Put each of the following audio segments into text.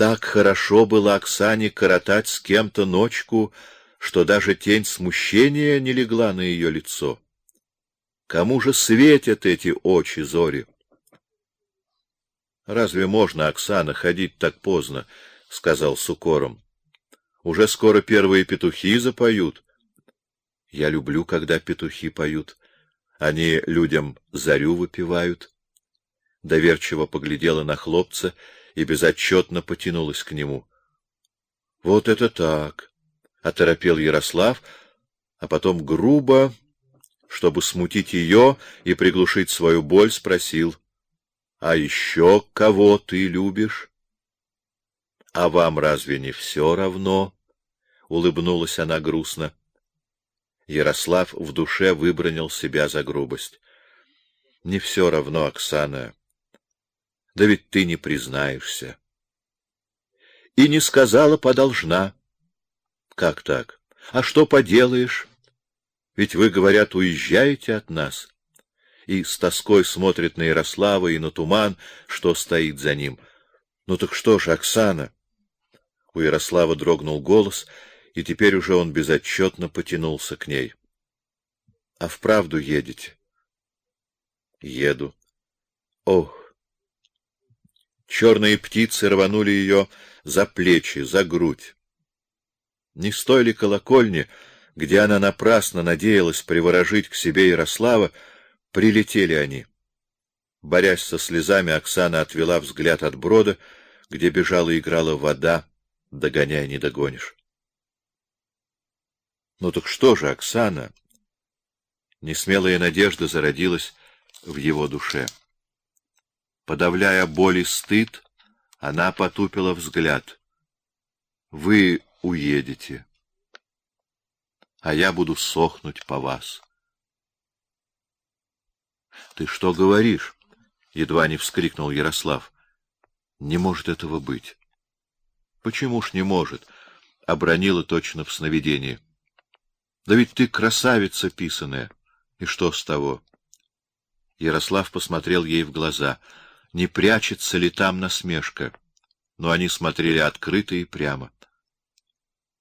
Так хорошо было Оксане коротать с кем-то ночку, что даже тень смущения не легла на ее лицо. Кому же светят эти очи зори? Разве можно, Оксана, ходить так поздно, сказал с укором. Уже скоро первые петухи запоют. Я люблю, когда петухи поют. Они людям зарю выпивают. Доверчиво поглядела на хлопца и безотчетно потянулась к нему. Вот это так, оторопел Ярослав, а потом грубо, чтобы смутить ее и приглушить свою боль, спросил: "А еще кого ты любишь?" "А вам разве не все равно?" улыбнулась она грустно. Ярослав в душе выбронил себя за грубость. Не все равно, Оксана. Да ведь ты не признаешься. И не сказала подолжна. Как так? А что поделаешь? Ведь вы, говорят, уезжаете от нас. И с тоской смотрит на Ярослава и на туман, что стоит за ним. Ну так что ж, Оксана? У Ярослава дрогнул голос, и теперь уже он безотчетно потянулся к ней. А вправду едете? Еду. Ох. Черные птицы рванули ее за плечи, за грудь. Не с той ли колокольни, где она напрасно надеялась приворожить к себе Ярослава, прилетели они. Борясь со слезами, Оксана отвела взгляд от брода, где бежала и играла вода, догоняя не догонишь. Ну так что же, Оксана? Несмелая надежда зародилась в его душе. Подавляя боль и стыд, она потупила взгляд. Вы уедете, а я буду сохнуть по вас. Ты что говоришь? едва не вскрикнул Ярослав. Не может этого быть. Почему ж не может? обронила точно в сновидении. Да ведь ты красавица писаная. И что с того? Ярослав посмотрел ей в глаза. Не прячется ли там насмешка? Но они смотрели открыто и прямо.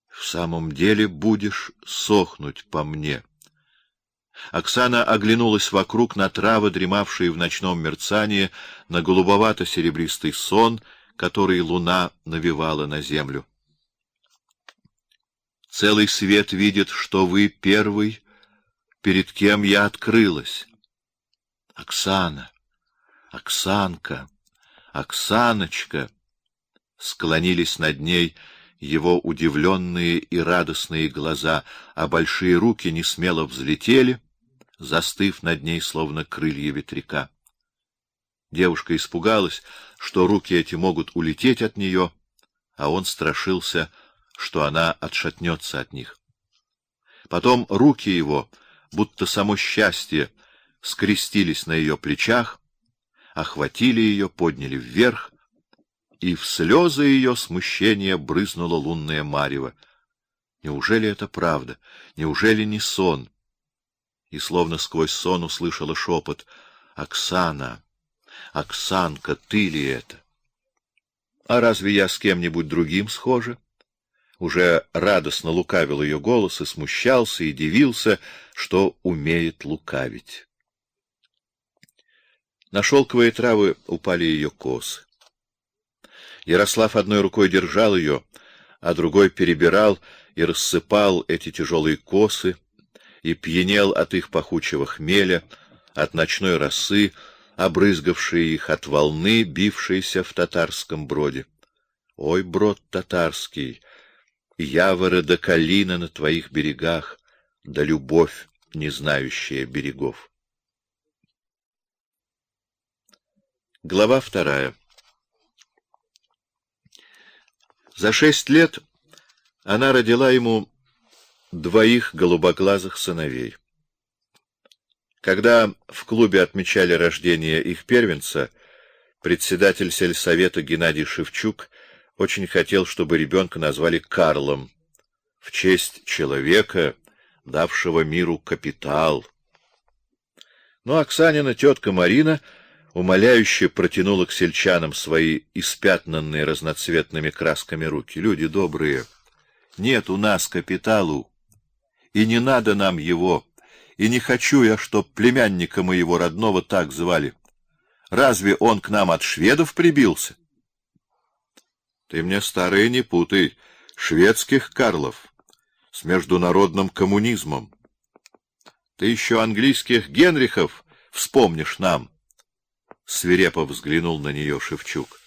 В самом деле будешь сохнуть по мне. Оксана оглянулась вокруг на травы, дремавшие в ночном мерцании, на голубовато-серебристый сон, который луна навевала на землю. Целый свет видит, что вы первый, перед кем я открылась. Оксана, Оксанка, Оксаночка склонились над ней его удивленные и радостные глаза, а большие руки не смело взлетели, застыв над ней словно крылья ветряка. Девушка испугалась, что руки эти могут улететь от нее, а он страшился, что она отшатнется от них. Потом руки его, будто само счастье, скрестились на ее плечах, охватили ее, подняли вверх, и в слезы ее смущения брызнула лунная марево. Неужели это правда? Неужели не сон? И словно сквозь сон услышала шепот: "Оксана, Оксанка, ты ли это? А разве я с кем-нибудь другим схожа?" уже радостно лукавил ее голос и смущался и дивился, что умеет лукавить. На шелковые травы упали ее косы. Ярослав одной рукой держал ее, а другой перебирал и рассыпал эти тяжелые косы и пьянел от их пахучего хмеля, от ночной росы, обрызгавшей их от волны, бившейся в татарском броде. Ой, брод татарский, яворы да калина на твоих берегах, да любовь, не знающая берегов. Глава вторая. За шесть лет она родила ему двоих голубоглазых сыновей. Когда в клубе отмечали рождение их первенца, председатель сельсовета Геннадий Шевчук очень хотел, чтобы ребенка назвали Карлом в честь человека, давшего миру капитал. Но Оксанина тетка Марина умоляюще протянула к сельчанам свои испятнанные разноцветными красками руки. Люди добрые, нет у нас капиталу, и не надо нам его, и не хочу я, чтоб племянника моего родного так звали. Разве он к нам от шведов прибился? Ты мне старые не путай, шведских Карлов с международным коммунизмом. Ты еще английских Генрихов вспомнишь нам. Свирепо взглянул на нее Шевчук.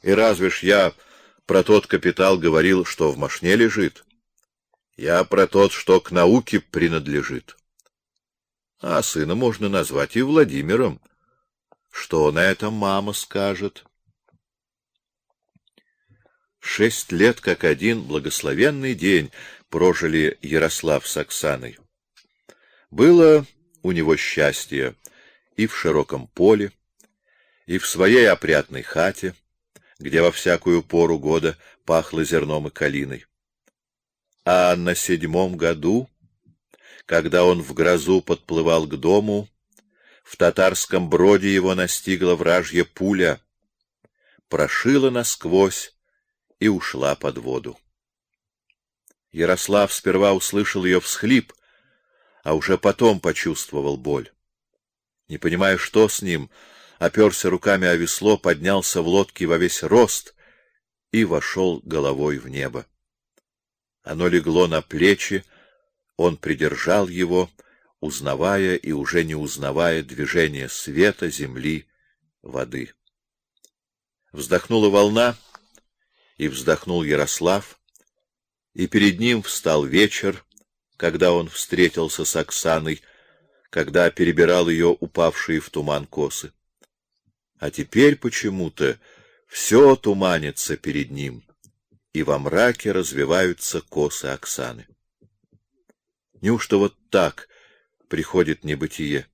И разве ж я про тот капитал говорил, что в машне лежит? Я про тот, что к науке принадлежит. А сына можно назвать и Владимиром. Что на это мама скажет? Шесть лет как один благословенный день прожили Ярослав с Оксаной. Было у него счастье и в широком поле, и в своей опрятной хате, где во всякую пору года пахло зерном и калиной. А на седьмом году, когда он в грозу подплывал к дому, в татарском броде его настигла вражья пуля, прошила насквозь и ушла под воду. Ярослав сперва услышал ее всхлип, а уже потом почувствовал боль. Не понимая, что с ним, оперся руками о весло, поднялся в лодке во весь рост и вошел головой в небо. Оно легло на плечи, он придержал его, узнавая и уже не узнавая движение света, земли, воды. Вздохнула волна, и вздохнул Ярослав, и перед ним встал вечер, когда он встретился с Оксаной, когда перебирал ее упавшие в туман косы. А теперь почему-то все туманится перед ним, и во мраке развиваются косы Оксаны. Неужто вот так приходит небытие?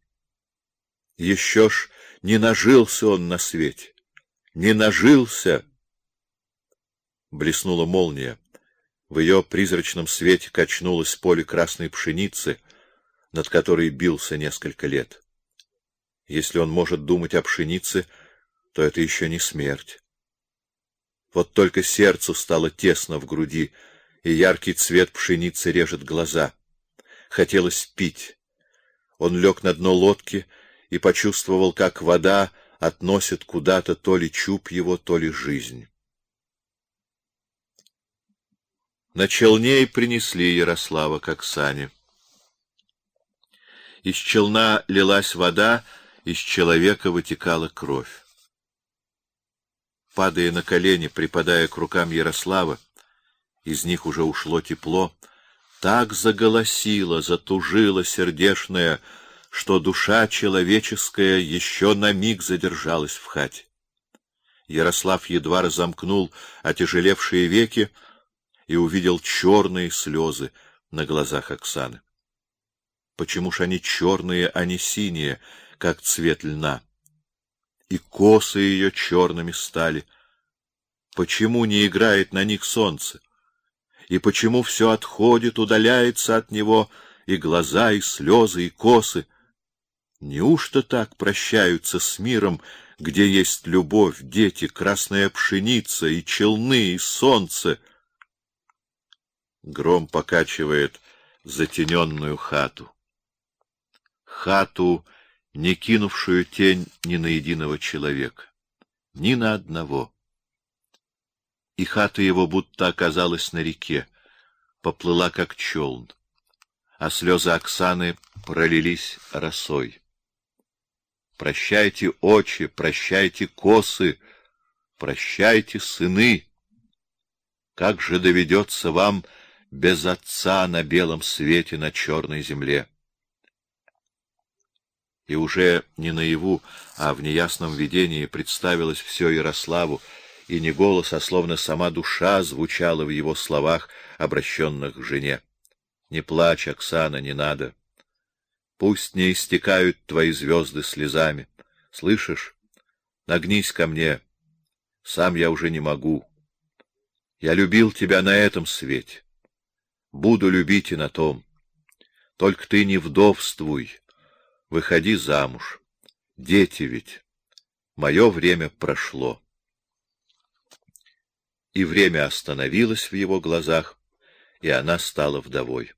Еще ж не нажился он на свете, не нажился. Блеснула молния. В ее призрачном свете качнулось поле красной пшеницы, над которой бился несколько лет. Если он может думать о пшенице, то это еще не смерть. Вот только сердцу стало тесно в груди, и яркий цвет пшеницы режет глаза. Хотелось пить. Он лег на дно лодки и почувствовал, как вода относит куда-то то ли чуб его, то ли жизнь. На челне и принесли Ярослава к Оксане. Из челна лилась вода, из человека вытекала кровь. Падая на колени, припадая к рукам Ярослава, из них уже ушло тепло, так заголосило, затужило сердешное, что душа человеческая еще на миг задержалась в хате. Ярослав едва разомкнул отяжелевшие веки и увидел черные слезы на глазах Оксаны. Почему ж они черные, а не синие, как цвет льна? И косы ее черными стали. Почему не играет на них солнце? И почему все отходит, удаляется от него, и глаза, и слезы, и косы? Неужто так прощаются с миром, где есть любовь, дети, красная пшеница, и челны, и солнце? Гром покачивает затененную хату хату, не кинувшую тень ни на единого человека, ни на одного. И хата его будто оказалась на реке, поплыла как челн, а слезы Оксаны пролились росой. Прощайте, очи, прощайте, косы, прощайте, сыны. Как же доведется вам без отца на белом свете на черной земле? И уже не наяву, а в неясном видении представилось все Ярославу, и не голос, а словно сама душа звучала в его словах, обращенных к жене. Не плачь, Оксана, не надо. Пусть не истекают твои звезды слезами. Слышишь? Нагнись ко мне. Сам я уже не могу. Я любил тебя на этом свете. Буду любить и на том. Только ты не вдовствуй. Выходи замуж. Дети ведь. Мое время прошло. И время остановилось в его глазах, и она стала вдовой.